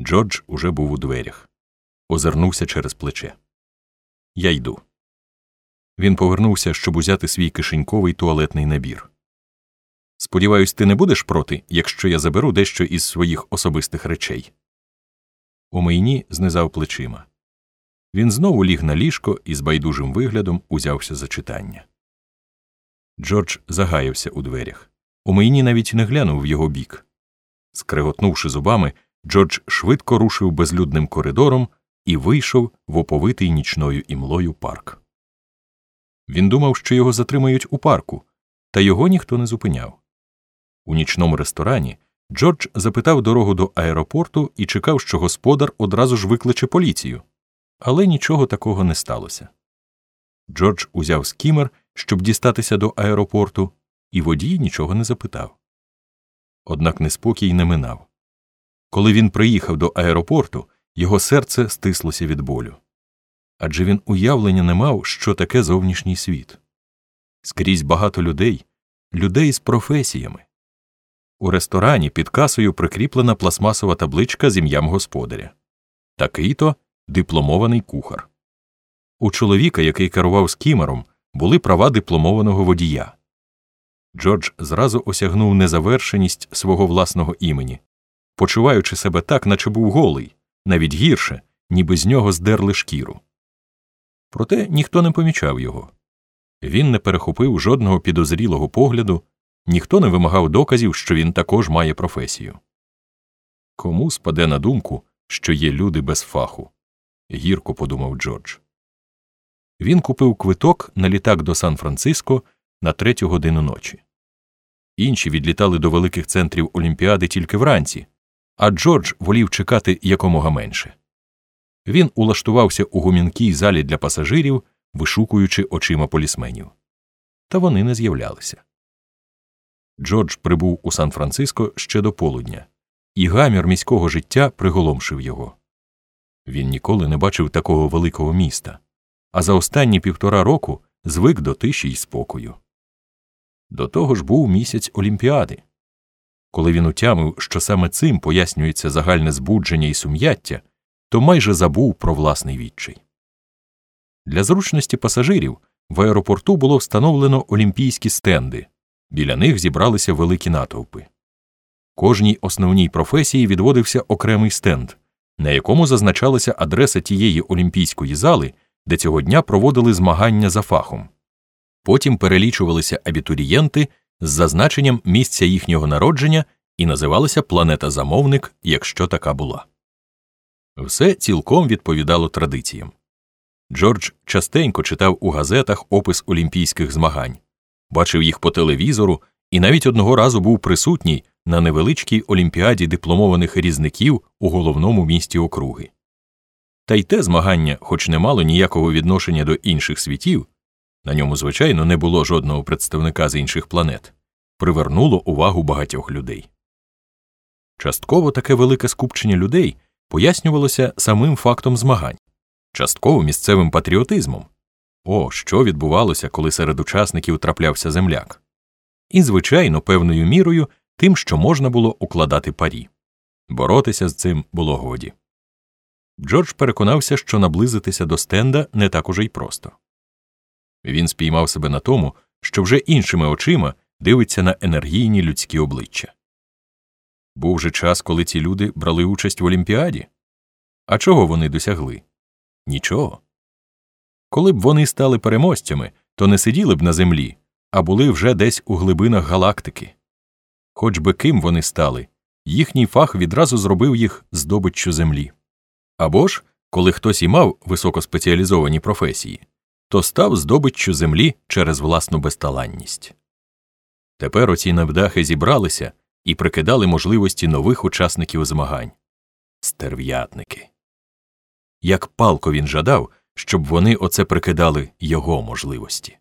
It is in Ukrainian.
Джордж уже був у дверях, озирнувся через плече. Я йду. Він повернувся, щоб узяти свій кишеньковий туалетний набір. Сподіваюсь, ти не будеш проти, якщо я заберу дещо із своїх особистих речей. Омейні знизав плечима. Він знову ліг на ліжко і з байдужим виглядом узявся за читання. Джордж загаявся у дверях. Омейні навіть не глянув в його бік. Скреготнувши зубами, Джордж швидко рушив безлюдним коридором і вийшов в оповитий нічною імлою парк. Він думав, що його затримають у парку, та його ніхто не зупиняв. У нічному ресторані Джордж запитав дорогу до аеропорту і чекав, що господар одразу ж викличе поліцію. Але нічого такого не сталося. Джордж узяв скімер, щоб дістатися до аеропорту, і водій нічого не запитав. Однак неспокій не минав. Коли він приїхав до аеропорту, його серце стислося від болю. Адже він уявлення не мав, що таке зовнішній світ. Скрізь багато людей, людей з професіями. У ресторані під касою прикріплена пластмасова табличка з ім'ям господаря. Такий то дипломований кухар. У чоловіка, який керував скімером, були права дипломованого водія. Джордж зразу осягнув незавершеність свого власного імені, почуваючи себе так, наче був голий, навіть гірше, ніби з нього здерли шкіру. Проте ніхто не помічав його. Він не перехопив жодного підозрілого погляду, ніхто не вимагав доказів, що він також має професію. Кому спаде на думку, що є люди без фаху? гірко подумав Джордж. Він купив квиток на літак до Сан Франциско на третю годину ночі. Інші відлітали до великих центрів Олімпіади тільки вранці, а Джордж волів чекати якомога менше. Він улаштувався у гумінкій залі для пасажирів, вишукуючи очима полісменів. Та вони не з'являлися. Джордж прибув у Сан Франциско ще до полудня, і гамір міського життя приголомшив його. Він ніколи не бачив такого великого міста, а за останні півтора року звик до тиші й спокою. До того ж був місяць Олімпіади. Коли він утямив, що саме цим пояснюється загальне збудження і сум'яття, то майже забув про власний відчай. Для зручності пасажирів в аеропорту було встановлено олімпійські стенди, біля них зібралися великі натовпи. Кожній основній професії відводився окремий стенд, на якому зазначалася адреса тієї олімпійської зали, де цього дня проводили змагання за фахом. Потім перелічувалися абітурієнти з зазначенням місця їхнього народження і називалася планета замовник, якщо така була. Все цілком відповідало традиціям. Джордж частенько читав у газетах опис олімпійських змагань, бачив їх по телевізору і навіть одного разу був присутній на невеличкій олімпіаді дипломованих різників у головному місті округи. Та й те змагання, хоч не мало ніякого відношення до інших світів, на ньому, звичайно, не було жодного представника з інших планет, привернуло увагу багатьох людей. Частково таке велике скупчення людей пояснювалося самим фактом змагань, частково місцевим патріотизмом о, що відбувалося, коли серед учасників траплявся земляк, і, звичайно, певною мірою тим, що можна було укладати парі. Боротися з цим було годі. Джордж переконався, що наблизитися до стенда не так уже й просто. Він спіймав себе на тому, що вже іншими очима дивиться на енергійні людські обличчя. Був же час, коли ці люди брали участь в Олімпіаді. А чого вони досягли? Нічого. Коли б вони стали переможцями, то не сиділи б на землі, а були вже десь у глибинах галактики. Хоч би ким вони стали, їхній фах відразу зробив їх здобиччю землі. Або ж, коли хтось і мав високоспеціалізовані професії, то став здобиччю землі через власну безталанність. Тепер оці невдахи зібралися і прикидали можливості нових учасників змагань стерв'ятники. Як палко він жадав, щоб вони оце прикидали його можливості.